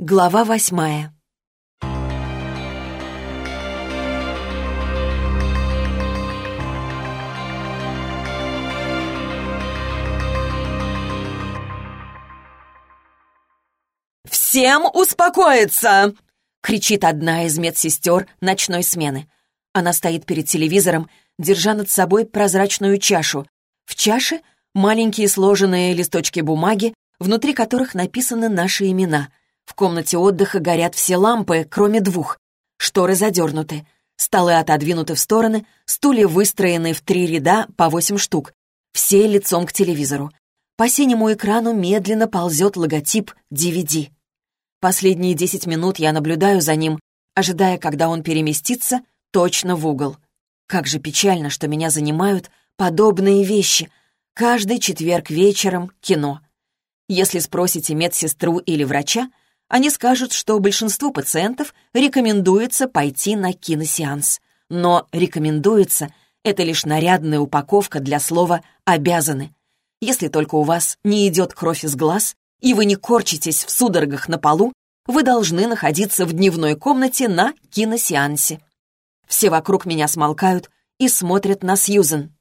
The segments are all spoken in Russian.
Глава восьмая «Всем успокоиться!» — кричит одна из медсестер ночной смены. Она стоит перед телевизором, держа над собой прозрачную чашу. В чаше маленькие сложенные листочки бумаги, внутри которых написаны наши имена. В комнате отдыха горят все лампы, кроме двух. Шторы задернуты. Столы отодвинуты в стороны, стулья выстроены в три ряда по восемь штук. Все лицом к телевизору. По синему экрану медленно ползет логотип DVD. Последние десять минут я наблюдаю за ним, ожидая, когда он переместится точно в угол. Как же печально, что меня занимают подобные вещи. Каждый четверг вечером кино. Если спросите медсестру или врача, они скажут, что большинству пациентов рекомендуется пойти на киносеанс. Но «рекомендуется» — это лишь нарядная упаковка для слова «обязаны». Если только у вас не идет кровь из глаз, и вы не корчитесь в судорогах на полу, вы должны находиться в дневной комнате на киносеансе. Все вокруг меня смолкают и смотрят на Сьюзен.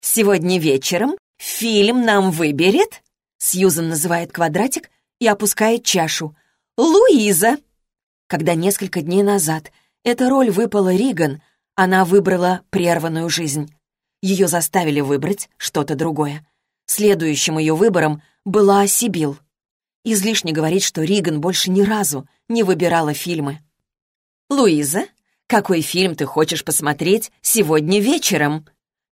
«Сегодня вечером фильм нам выберет?» Сьюзен называет квадратик и опускает чашу. «Луиза!» Когда несколько дней назад эта роль выпала Риган, она выбрала прерванную жизнь. Ее заставили выбрать что-то другое. Следующим ее выбором была Сибил. Излишне говорить, что Риган больше ни разу не выбирала фильмы. «Луиза, какой фильм ты хочешь посмотреть сегодня вечером?»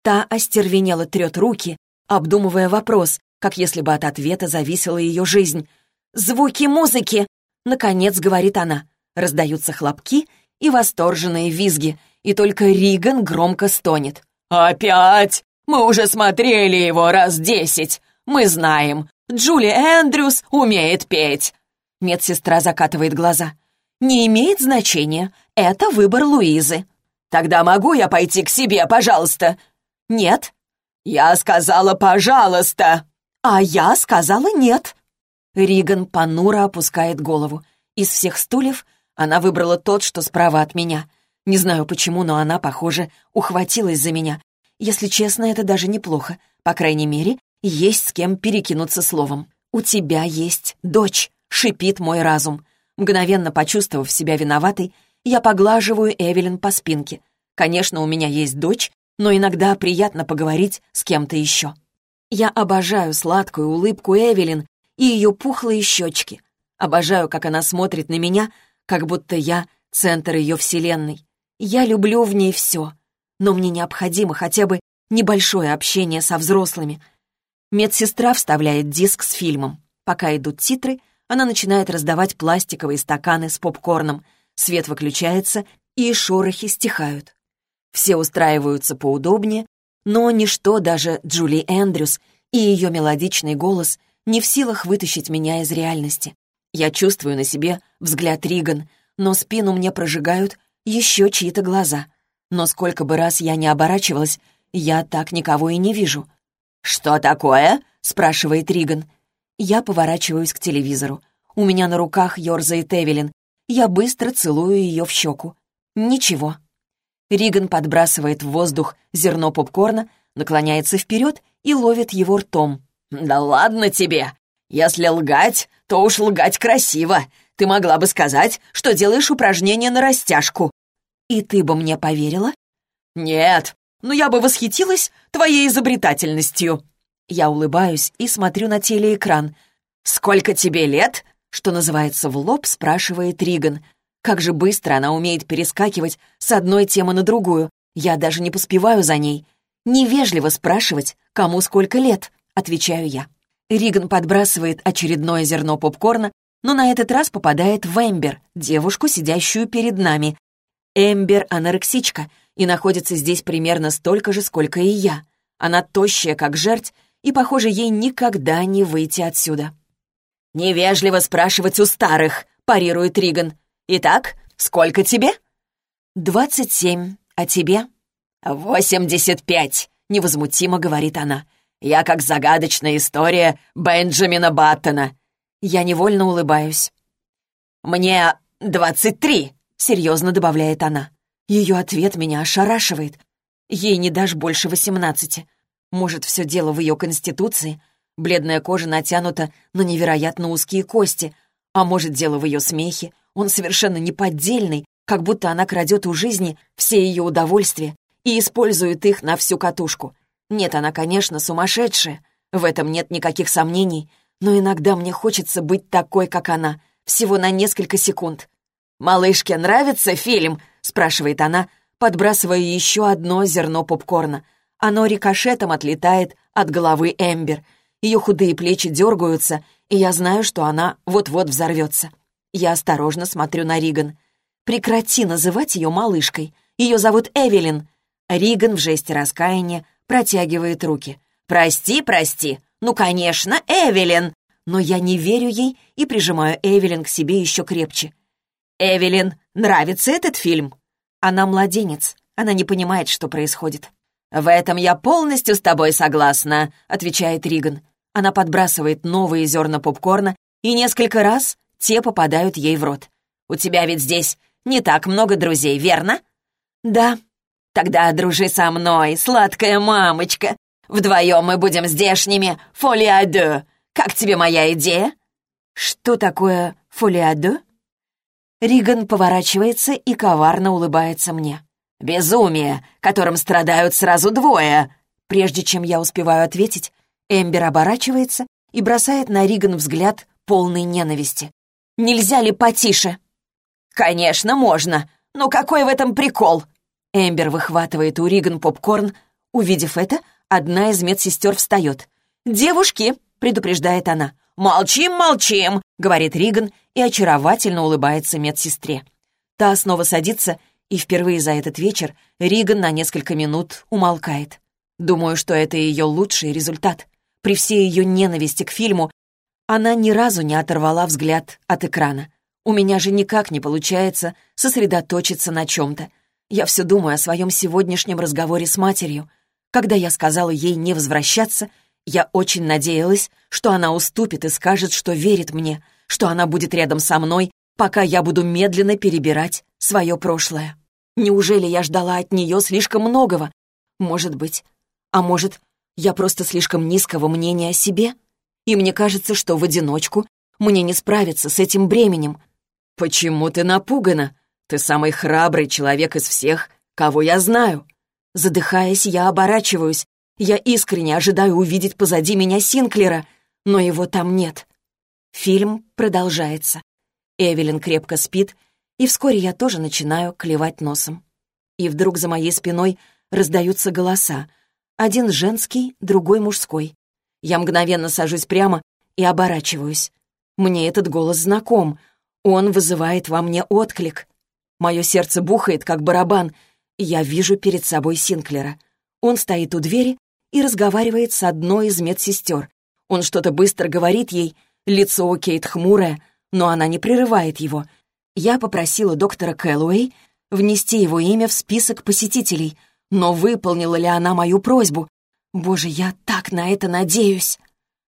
Та остервенела трет руки, обдумывая вопрос, как если бы от ответа зависела ее жизнь. «Звуки музыки!» — наконец говорит она. Раздаются хлопки и восторженные визги, и только Риган громко стонет. «Опять? Мы уже смотрели его раз десять. Мы знаем. Джули Эндрюс умеет петь». Медсестра закатывает глаза. «Не имеет значения. Это выбор Луизы». «Тогда могу я пойти к себе, пожалуйста?» «Нет». «Я сказала «пожалуйста». «А я сказала нет». Риган понуро опускает голову. Из всех стульев она выбрала тот, что справа от меня. Не знаю почему, но она, похоже, ухватилась за меня. Если честно, это даже неплохо. По крайней мере, есть с кем перекинуться словом. «У тебя есть дочь», — шипит мой разум. Мгновенно почувствовав себя виноватой, я поглаживаю Эвелин по спинке. Конечно, у меня есть дочь, но иногда приятно поговорить с кем-то еще. Я обожаю сладкую улыбку Эвелин и ее пухлые щечки. Обожаю, как она смотрит на меня, как будто я — центр ее вселенной. Я люблю в ней все, но мне необходимо хотя бы небольшое общение со взрослыми — Медсестра вставляет диск с фильмом. Пока идут титры, она начинает раздавать пластиковые стаканы с попкорном. Свет выключается, и шорохи стихают. Все устраиваются поудобнее, но ничто, даже Джули Эндрюс и ее мелодичный голос не в силах вытащить меня из реальности. Я чувствую на себе взгляд Риган, но спину мне прожигают еще чьи-то глаза. Но сколько бы раз я не оборачивалась, я так никого и не вижу. «Что такое?» — спрашивает Риган. Я поворачиваюсь к телевизору. У меня на руках ерзает Эвелин. Я быстро целую ее в щеку. Ничего. Риган подбрасывает в воздух зерно попкорна, наклоняется вперед и ловит его ртом. «Да ладно тебе! Если лгать, то уж лгать красиво. Ты могла бы сказать, что делаешь упражнение на растяжку». «И ты бы мне поверила?» «Нет, но я бы восхитилась твоей изобретательностью». Я улыбаюсь и смотрю на телеэкран. «Сколько тебе лет?» Что называется, в лоб спрашивает Риган. Как же быстро она умеет перескакивать с одной темы на другую. Я даже не поспеваю за ней. Невежливо спрашивать, кому сколько лет, отвечаю я. Риган подбрасывает очередное зерно попкорна, но на этот раз попадает в Эмбер, девушку, сидящую перед нами. Эмбер — анорексичка — и находится здесь примерно столько же, сколько и я. Она тощая, как жерть, и, похоже, ей никогда не выйти отсюда. «Невежливо спрашивать у старых», — парирует Риган. «Итак, сколько тебе?» «Двадцать семь. А тебе?» «Восемьдесят пять», — невозмутимо говорит она. «Я как загадочная история Бенджамина Баттона». Я невольно улыбаюсь. «Мне двадцать три», — серьезно добавляет она. Ее ответ меня ошарашивает. Ей не дашь больше восемнадцати. Может, все дело в ее конституции? Бледная кожа натянута на невероятно узкие кости. А может, дело в ее смехе? Он совершенно неподдельный, как будто она крадет у жизни все ее удовольствия и использует их на всю катушку. Нет, она, конечно, сумасшедшая. В этом нет никаких сомнений. Но иногда мне хочется быть такой, как она. Всего на несколько секунд. «Малышке нравится фильм?» — спрашивает она, подбрасывая еще одно зерно попкорна. Оно рикошетом отлетает от головы Эмбер. Ее худые плечи дергаются, и я знаю, что она вот-вот взорвется. Я осторожно смотрю на Риган. «Прекрати называть ее малышкой. Ее зовут Эвелин». Риган в жесте раскаяния протягивает руки. «Прости, прости. Ну, конечно, Эвелин!» Но я не верю ей и прижимаю Эвелин к себе еще крепче. «Эвелин, нравится этот фильм?» Она младенец. Она не понимает, что происходит. «В этом я полностью с тобой согласна», — отвечает Риган. Она подбрасывает новые зерна попкорна, и несколько раз те попадают ей в рот. «У тебя ведь здесь не так много друзей, верно?» «Да». «Тогда дружи со мной, сладкая мамочка. Вдвоем мы будем здешними фолиадо. Как тебе моя идея?» «Что такое фолиадо?» Риган поворачивается и коварно улыбается мне. «Безумие, которым страдают сразу двое!» Прежде чем я успеваю ответить, Эмбер оборачивается и бросает на Риган взгляд полный ненависти. «Нельзя ли потише?» «Конечно, можно. Но какой в этом прикол?» Эмбер выхватывает у Риган попкорн. Увидев это, одна из медсестер встает. «Девушки!» — предупреждает она. «Молчим, молчим!» — говорит Риган и очаровательно улыбается медсестре. Та снова садится и впервые за этот вечер Риган на несколько минут умолкает. Думаю, что это ее лучший результат. При всей ее ненависти к фильму она ни разу не оторвала взгляд от экрана. У меня же никак не получается сосредоточиться на чем-то. Я все думаю о своем сегодняшнем разговоре с матерью. Когда я сказала ей не возвращаться, я очень надеялась, что она уступит и скажет, что верит мне, что она будет рядом со мной, пока я буду медленно перебирать свое прошлое. Неужели я ждала от нее слишком многого? Может быть. А может, я просто слишком низкого мнения о себе? И мне кажется, что в одиночку мне не справиться с этим бременем. «Почему ты напугана? Ты самый храбрый человек из всех, кого я знаю». Задыхаясь, я оборачиваюсь. Я искренне ожидаю увидеть позади меня Синклера, но его там нет. Фильм продолжается. Эвелин крепко спит, и вскоре я тоже начинаю клевать носом. И вдруг за моей спиной раздаются голоса. Один женский, другой мужской. Я мгновенно сажусь прямо и оборачиваюсь. Мне этот голос знаком. Он вызывает во мне отклик. Мое сердце бухает, как барабан. Я вижу перед собой Синклера. Он стоит у двери и разговаривает с одной из медсестер. Он что-то быстро говорит ей, лицо у Кейт хмурое, но она не прерывает его, я попросила доктора Кэллоуэй внести его имя в список посетителей, но выполнила ли она мою просьбу? Боже, я так на это надеюсь.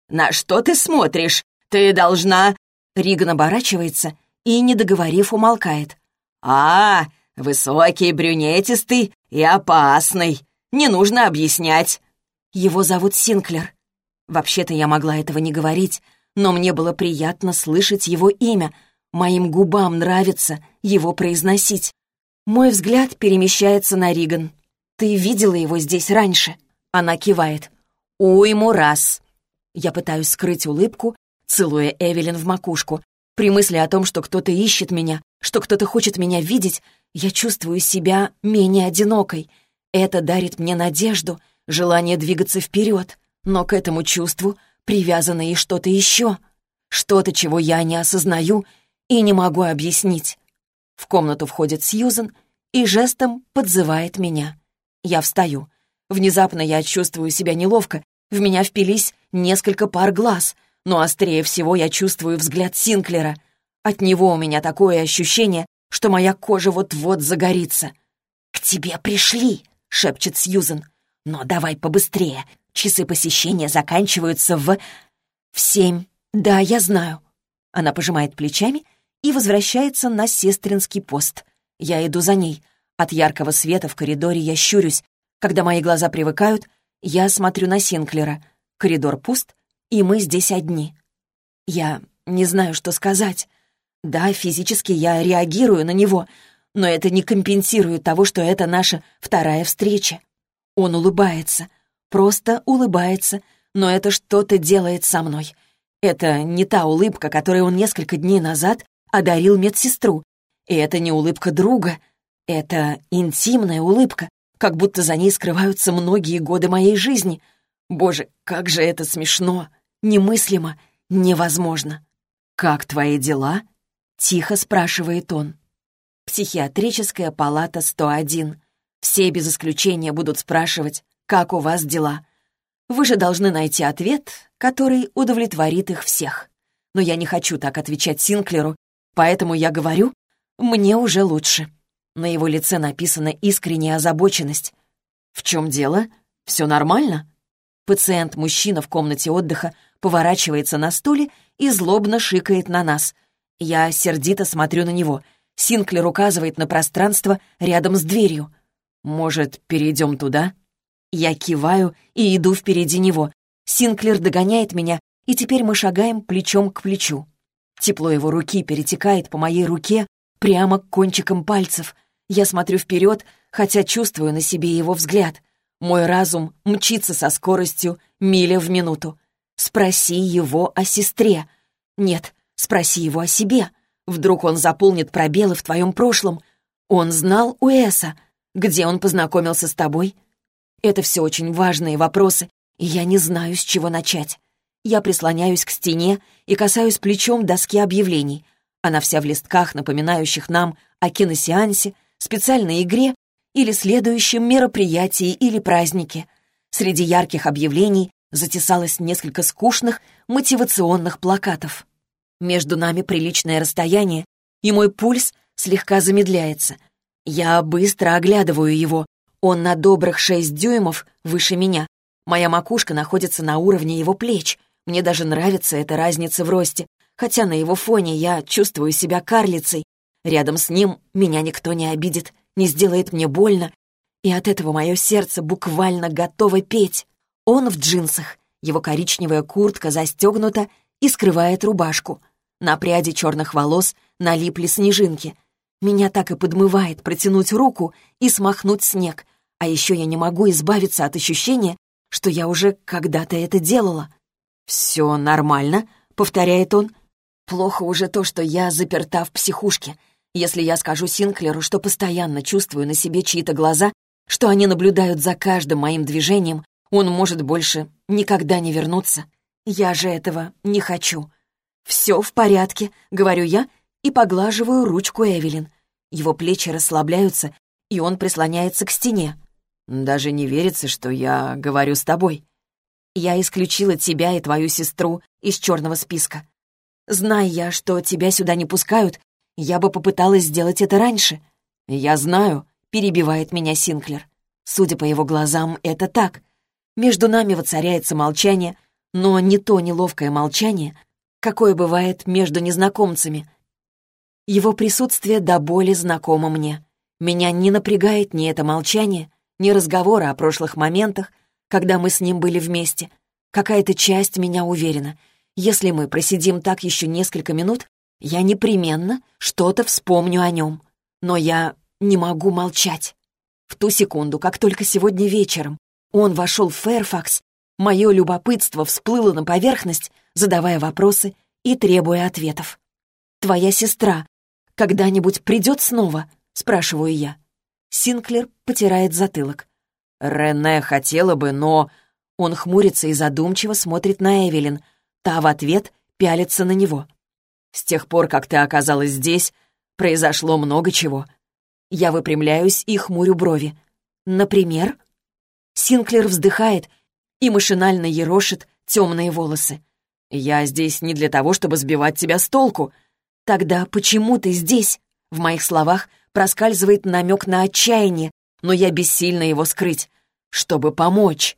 «На что ты смотришь? Ты должна...» Риган оборачивается и, не договорив, умолкает. «А, высокий, брюнетистый и опасный. Не нужно объяснять». Его зовут Синклер. Вообще-то я могла этого не говорить, но мне было приятно слышать его имя — Моим губам нравится его произносить. Мой взгляд перемещается на Риган. «Ты видела его здесь раньше?» Она кивает. «Уйму раз». Я пытаюсь скрыть улыбку, целуя Эвелин в макушку. При мысли о том, что кто-то ищет меня, что кто-то хочет меня видеть, я чувствую себя менее одинокой. Это дарит мне надежду, желание двигаться вперед. Но к этому чувству привязано и что-то еще. Что-то, чего я не осознаю и не могу объяснить. В комнату входит Сьюзен и жестом подзывает меня. Я встаю. Внезапно я чувствую себя неловко. В меня впились несколько пар глаз, но острее всего я чувствую взгляд Синклера. От него у меня такое ощущение, что моя кожа вот-вот загорится. «К тебе пришли!» — шепчет Сьюзен. «Но давай побыстрее. Часы посещения заканчиваются в...» «В семь. Да, я знаю». Она пожимает плечами и возвращается на сестринский пост. Я иду за ней. От яркого света в коридоре я щурюсь. Когда мои глаза привыкают, я смотрю на Синклера. Коридор пуст, и мы здесь одни. Я не знаю, что сказать. Да, физически я реагирую на него, но это не компенсирует того, что это наша вторая встреча. Он улыбается, просто улыбается, но это что-то делает со мной. Это не та улыбка, которой он несколько дней назад одарил медсестру. И это не улыбка друга. Это интимная улыбка, как будто за ней скрываются многие годы моей жизни. Боже, как же это смешно, немыслимо, невозможно. «Как твои дела?» — тихо спрашивает он. Психиатрическая палата 101. Все без исключения будут спрашивать, как у вас дела. Вы же должны найти ответ, который удовлетворит их всех. Но я не хочу так отвечать Синклеру, поэтому я говорю, мне уже лучше. На его лице написана искренняя озабоченность. В чем дело? Все нормально? Пациент-мужчина в комнате отдыха поворачивается на стуле и злобно шикает на нас. Я сердито смотрю на него — Синклер указывает на пространство рядом с дверью. «Может, перейдем туда?» Я киваю и иду впереди него. Синклер догоняет меня, и теперь мы шагаем плечом к плечу. Тепло его руки перетекает по моей руке прямо к кончикам пальцев. Я смотрю вперед, хотя чувствую на себе его взгляд. Мой разум мчится со скоростью миля в минуту. Спроси его о сестре. Нет, спроси его о себе. Вдруг он заполнит пробелы в твоем прошлом. Он знал Уэса. Где он познакомился с тобой? Это все очень важные вопросы, и я не знаю, с чего начать. Я прислоняюсь к стене и касаюсь плечом доски объявлений. Она вся в листках, напоминающих нам о киносеансе, специальной игре или следующем мероприятии или празднике. Среди ярких объявлений затесалось несколько скучных мотивационных плакатов. Между нами приличное расстояние, и мой пульс слегка замедляется. Я быстро оглядываю его. Он на добрых шесть дюймов выше меня. Моя макушка находится на уровне его плеч. Мне даже нравится эта разница в росте, хотя на его фоне я чувствую себя карлицей. Рядом с ним меня никто не обидит, не сделает мне больно, и от этого мое сердце буквально готово петь. Он в джинсах, его коричневая куртка застегнута и скрывает рубашку. На пряди черных волос налипли снежинки. Меня так и подмывает протянуть руку и смахнуть снег. А еще я не могу избавиться от ощущения, что я уже когда-то это делала. «Все нормально», — повторяет он. «Плохо уже то, что я заперта в психушке. Если я скажу Синклеру, что постоянно чувствую на себе чьи-то глаза, что они наблюдают за каждым моим движением, он может больше никогда не вернуться. Я же этого не хочу. «Все в порядке», — говорю я и поглаживаю ручку Эвелин. Его плечи расслабляются, и он прислоняется к стене. «Даже не верится, что я говорю с тобой. Я исключила тебя и твою сестру из черного списка. Зная я, что тебя сюда не пускают, я бы попыталась сделать это раньше». «Я знаю», — перебивает меня Синклер. Судя по его глазам, это так. Между нами воцаряется молчание, но не то неловкое молчание, какое бывает между незнакомцами. Его присутствие до боли знакомо мне. Меня не напрягает ни это молчание, ни разговоры о прошлых моментах, когда мы с ним были вместе. Какая-то часть меня уверена. Если мы просидим так еще несколько минут, я непременно что-то вспомню о нем. Но я не могу молчать. В ту секунду, как только сегодня вечером он вошел в Фэрфакс, мое любопытство всплыло на поверхность, задавая вопросы и требуя ответов. «Твоя сестра когда-нибудь придет снова?» — спрашиваю я. Синклер потирает затылок. «Рене хотела бы, но...» Он хмурится и задумчиво смотрит на Эвелин. Та в ответ пялится на него. «С тех пор, как ты оказалась здесь, произошло много чего». Я выпрямляюсь и хмурю брови. «Например?» Синклер вздыхает и машинально ерошит темные волосы. «Я здесь не для того, чтобы сбивать тебя с толку». «Тогда почему ты здесь?» В моих словах проскальзывает намек на отчаяние, но я бессильна его скрыть. «Чтобы помочь».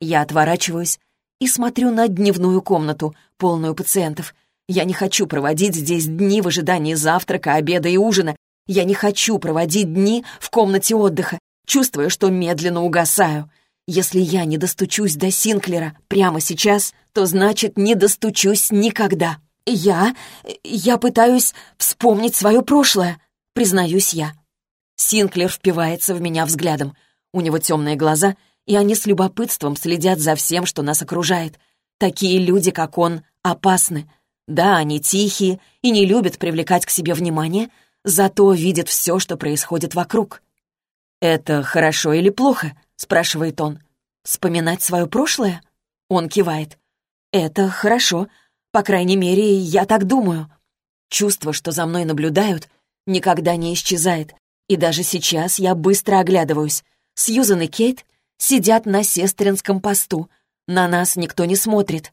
Я отворачиваюсь и смотрю на дневную комнату, полную пациентов. Я не хочу проводить здесь дни в ожидании завтрака, обеда и ужина. Я не хочу проводить дни в комнате отдыха, чувствуя, что медленно угасаю. Если я не достучусь до Синклера прямо сейчас, то значит, не достучусь никогда. Я... я пытаюсь вспомнить свое прошлое, признаюсь я. Синклер впивается в меня взглядом. У него темные глаза, и они с любопытством следят за всем, что нас окружает. Такие люди, как он, опасны. Да, они тихие и не любят привлекать к себе внимание, зато видят все, что происходит вокруг. «Это хорошо или плохо?» — спрашивает он. «Вспоминать свое прошлое?» Он кивает. «Это хорошо. По крайней мере, я так думаю. Чувство, что за мной наблюдают, никогда не исчезает. И даже сейчас я быстро оглядываюсь. Сьюзан и Кейт сидят на сестринском посту. На нас никто не смотрит.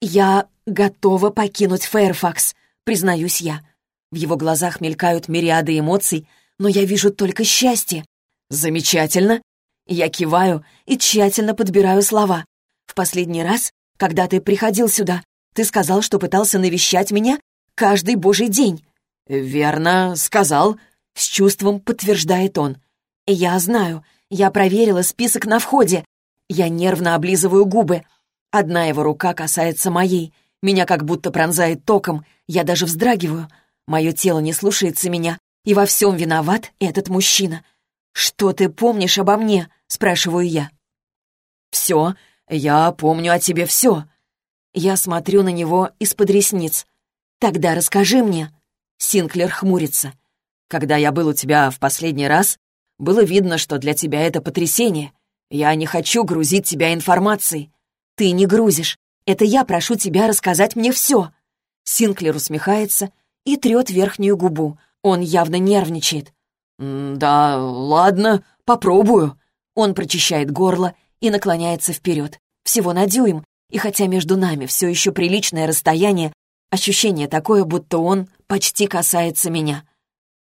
Я готова покинуть Фэрфакс, признаюсь я. В его глазах мелькают мириады эмоций, но я вижу только счастье. Замечательно. Я киваю и тщательно подбираю слова. В последний раз, когда ты приходил сюда, ты сказал, что пытался навещать меня каждый божий день. Верно, сказал. С чувством подтверждает он. Я знаю, я проверила список на входе. Я нервно облизываю губы. Одна его рука касается моей. Меня как будто пронзает током. Я даже вздрагиваю. Мое тело не слушается меня. И во всем виноват этот мужчина. «Что ты помнишь обо мне?» — спрашиваю я. «Все. Я помню о тебе все». Я смотрю на него из-под ресниц. «Тогда расскажи мне». Синклер хмурится. «Когда я был у тебя в последний раз, было видно, что для тебя это потрясение. Я не хочу грузить тебя информацией. Ты не грузишь. Это я прошу тебя рассказать мне все. Синклер усмехается и трет верхнюю губу. Он явно нервничает. «Да, ладно, попробую». Он прочищает горло и наклоняется вперед. Всего на дюйм, и хотя между нами все еще приличное расстояние, ощущение такое, будто он почти касается меня.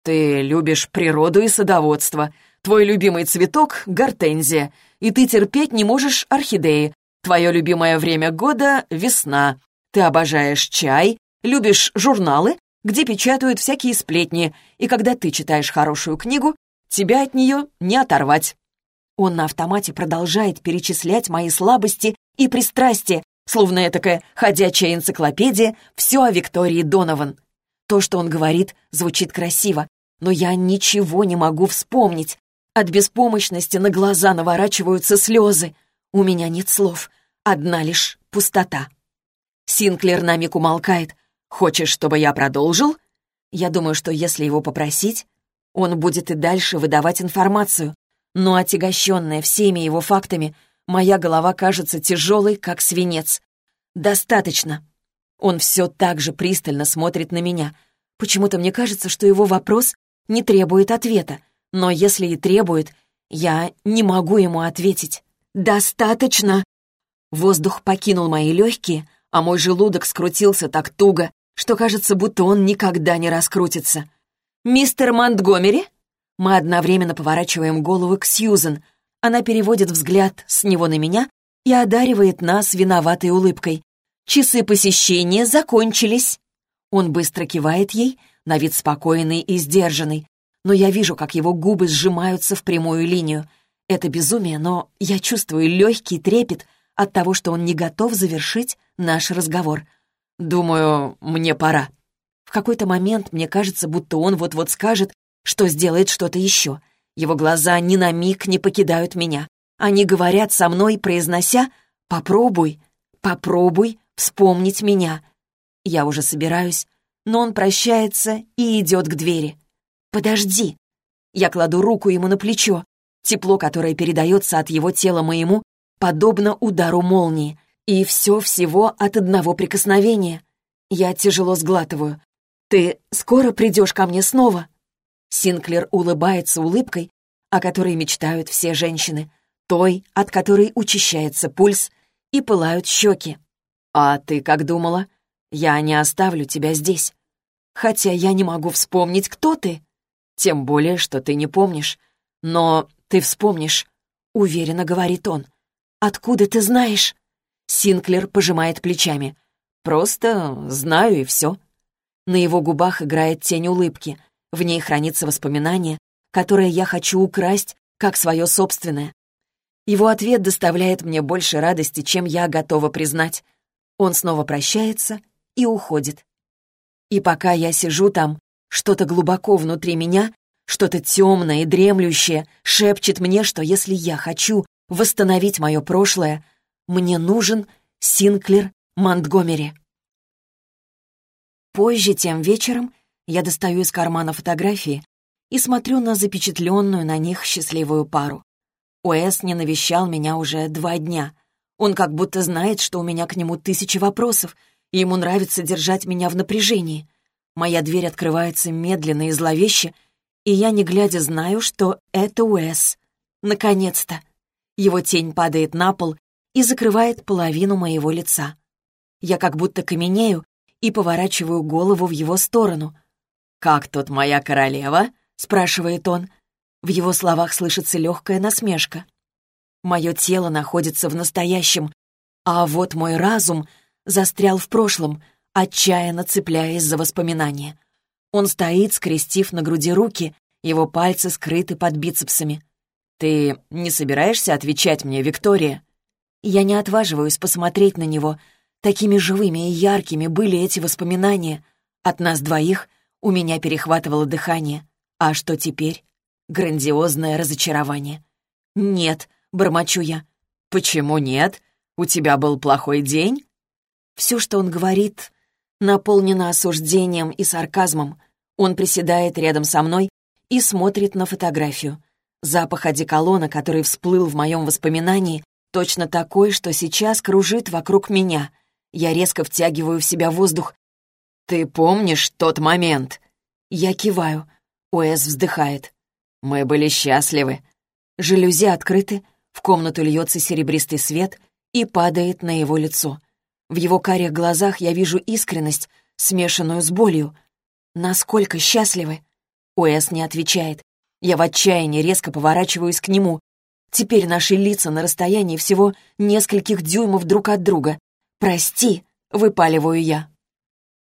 «Ты любишь природу и садоводство. Твой любимый цветок — гортензия, и ты терпеть не можешь орхидеи. Твое любимое время года — весна. Ты обожаешь чай, любишь журналы, где печатают всякие сплетни, и когда ты читаешь хорошую книгу, тебя от нее не оторвать». Он на автомате продолжает перечислять мои слабости и пристрастия, словно этакая ходячая энциклопедия, все о Виктории Донован. То, что он говорит, звучит красиво, но я ничего не могу вспомнить. От беспомощности на глаза наворачиваются слезы. У меня нет слов, одна лишь пустота. Синклер на миг умолкает. «Хочешь, чтобы я продолжил?» Я думаю, что если его попросить, он будет и дальше выдавать информацию. Но отягощенная всеми его фактами, моя голова кажется тяжелой, как свинец. «Достаточно». Он все так же пристально смотрит на меня. Почему-то мне кажется, что его вопрос не требует ответа. Но если и требует, я не могу ему ответить. «Достаточно!» Воздух покинул мои легкие, а мой желудок скрутился так туго, что кажется, будто он никогда не раскрутится. «Мистер Монтгомери?» Мы одновременно поворачиваем голову к Сьюзен. Она переводит взгляд с него на меня и одаривает нас виноватой улыбкой. «Часы посещения закончились». Он быстро кивает ей, на вид спокойный и сдержанный, но я вижу, как его губы сжимаются в прямую линию. Это безумие, но я чувствую легкий трепет от того, что он не готов завершить наш разговор. Думаю, мне пора. В какой-то момент мне кажется, будто он вот-вот скажет, что сделает что-то еще. Его глаза ни на миг не покидают меня. Они говорят со мной, произнося «Попробуй, попробуй вспомнить меня». Я уже собираюсь, но он прощается и идет к двери. «Подожди!» Я кладу руку ему на плечо. Тепло, которое передается от его тела моему, подобно удару молнии. И все всего от одного прикосновения. Я тяжело сглатываю. «Ты скоро придешь ко мне снова?» Синклер улыбается улыбкой, о которой мечтают все женщины, той, от которой учащается пульс и пылают щеки. «А ты как думала? Я не оставлю тебя здесь. Хотя я не могу вспомнить, кто ты. Тем более, что ты не помнишь. Но ты вспомнишь, — уверенно говорит он. Откуда ты знаешь? Синклер пожимает плечами. Просто знаю и все. На его губах играет тень улыбки. В ней хранится воспоминание, которое я хочу украсть, как свое собственное. Его ответ доставляет мне больше радости, чем я готова признать. Он снова прощается и уходит. И пока я сижу там, что-то глубоко внутри меня, что-то темное и дремлющее шепчет мне, что если я хочу восстановить мое прошлое, мне нужен Синклер Монтгомери. Позже, тем вечером, я достаю из кармана фотографии и смотрю на запечатленную на них счастливую пару. Уэс не навещал меня уже два дня. Он как будто знает, что у меня к нему тысячи вопросов, и ему нравится держать меня в напряжении. Моя дверь открывается медленно и зловеще, и я, не глядя, знаю, что это Уэс. Наконец-то! Его тень падает на пол и закрывает половину моего лица. Я как будто каменею и поворачиваю голову в его сторону. «Как тут моя королева?» — спрашивает он. В его словах слышится легкая насмешка. Мое тело находится в настоящем, а вот мой разум застрял в прошлом, отчаянно цепляясь за воспоминания. Он стоит, скрестив на груди руки, его пальцы скрыты под бицепсами. «Ты не собираешься отвечать мне, Виктория?» Я не отваживаюсь посмотреть на него. Такими живыми и яркими были эти воспоминания. От нас двоих у меня перехватывало дыхание. А что теперь? Грандиозное разочарование. «Нет», — бормочу я. «Почему нет? У тебя был плохой день?» Все, что он говорит, наполнено осуждением и сарказмом. Он приседает рядом со мной и смотрит на фотографию. Запах одеколона, который всплыл в моем воспоминании, точно такой, что сейчас кружит вокруг меня. Я резко втягиваю в себя воздух. «Ты помнишь тот момент?» Я киваю. Уэс вздыхает. «Мы были счастливы». Жалюзи открыты, в комнату льется серебристый свет и падает на его лицо. В его карих глазах я вижу искренность, смешанную с болью. Насколько счастливы? Уэс не отвечает. Я в отчаянии резко поворачиваюсь к нему. Теперь наши лица на расстоянии всего нескольких дюймов друг от друга. «Прости», — выпаливаю я.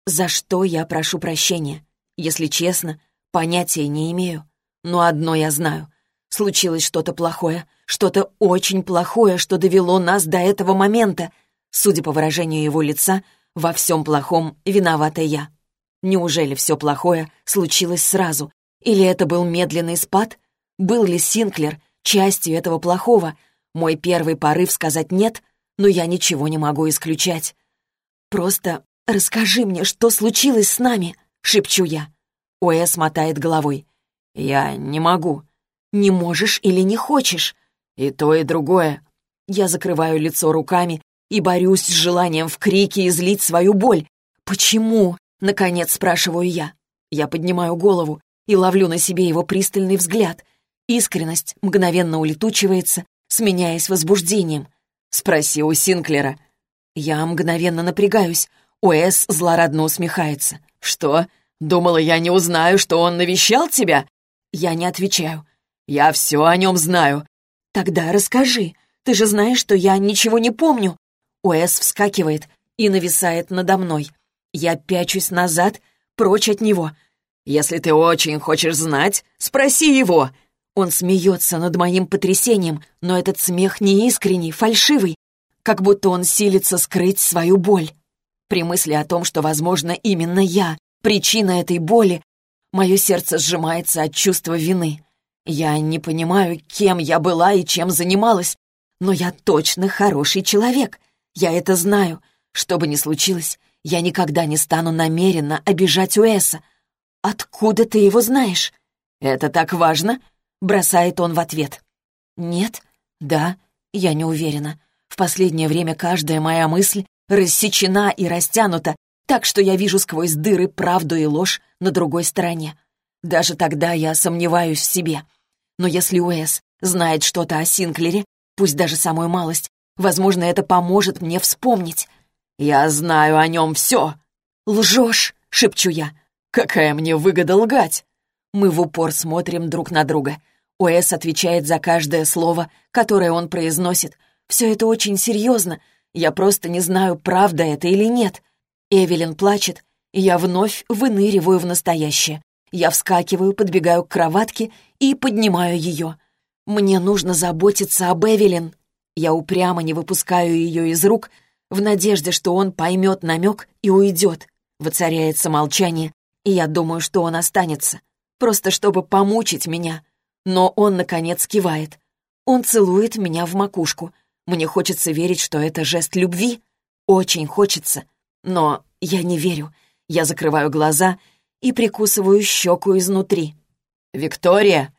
За что я прошу прощения? Если честно, понятия не имею. Но одно я знаю. Случилось что-то плохое, что-то очень плохое, что довело нас до этого момента — Судя по выражению его лица, во всем плохом виновата я. Неужели все плохое случилось сразу? Или это был медленный спад? Был ли Синклер частью этого плохого? Мой первый порыв сказать «нет», но я ничего не могу исключать. «Просто расскажи мне, что случилось с нами», — шепчу я. Уэс мотает головой. «Я не могу». «Не можешь или не хочешь?» «И то, и другое». Я закрываю лицо руками и борюсь с желанием в крике излить свою боль. «Почему?» — наконец спрашиваю я. Я поднимаю голову и ловлю на себе его пристальный взгляд. Искренность мгновенно улетучивается, сменяясь возбуждением. «Спроси у Синклера». Я мгновенно напрягаюсь. Уэс злорадно усмехается. «Что? Думала, я не узнаю, что он навещал тебя?» Я не отвечаю. «Я все о нем знаю». «Тогда расскажи. Ты же знаешь, что я ничего не помню». Уэс вскакивает и нависает надо мной. Я пячусь назад, прочь от него. «Если ты очень хочешь знать, спроси его!» Он смеется над моим потрясением, но этот смех не искренний, фальшивый, как будто он силится скрыть свою боль. При мысли о том, что, возможно, именно я — причина этой боли, мое сердце сжимается от чувства вины. Я не понимаю, кем я была и чем занималась, но я точно хороший человек. Я это знаю. Что бы ни случилось, я никогда не стану намеренно обижать Уэса. Откуда ты его знаешь? Это так важно? Бросает он в ответ. Нет? Да? Я не уверена. В последнее время каждая моя мысль рассечена и растянута, так что я вижу сквозь дыры правду и ложь на другой стороне. Даже тогда я сомневаюсь в себе. Но если Уэс знает что-то о Синклере, пусть даже самую малость, Возможно, это поможет мне вспомнить. «Я знаю о нем все!» «Лжешь!» — шепчу я. «Какая мне выгода лгать?» Мы в упор смотрим друг на друга. Уэс отвечает за каждое слово, которое он произносит. Все это очень серьезно. Я просто не знаю, правда это или нет. Эвелин плачет, и я вновь выныриваю в настоящее. Я вскакиваю, подбегаю к кроватке и поднимаю ее. Мне нужно заботиться об Эвелин. Я упрямо не выпускаю ее из рук, в надежде, что он поймет намек и уйдет. Воцаряется молчание, и я думаю, что он останется. Просто чтобы помучить меня. Но он, наконец, кивает. Он целует меня в макушку. Мне хочется верить, что это жест любви. Очень хочется. Но я не верю. Я закрываю глаза и прикусываю щеку изнутри. «Виктория!»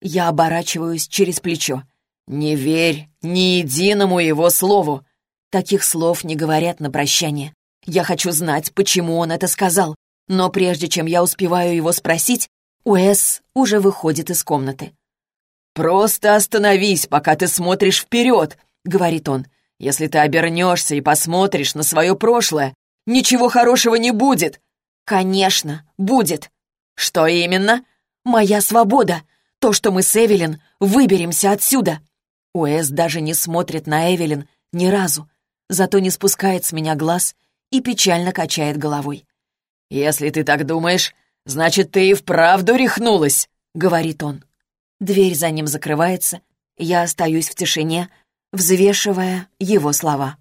Я оборачиваюсь через плечо. «Не верь ни единому его слову!» Таких слов не говорят на прощание. Я хочу знать, почему он это сказал. Но прежде чем я успеваю его спросить, Уэс уже выходит из комнаты. «Просто остановись, пока ты смотришь вперед», — говорит он. «Если ты обернешься и посмотришь на свое прошлое, ничего хорошего не будет». «Конечно, будет». «Что именно?» «Моя свобода. То, что мы с Эвелин выберемся отсюда». Уэс даже не смотрит на Эвелин ни разу, зато не спускает с меня глаз и печально качает головой. «Если ты так думаешь, значит, ты и вправду рехнулась», — говорит он. Дверь за ним закрывается, я остаюсь в тишине, взвешивая его слова.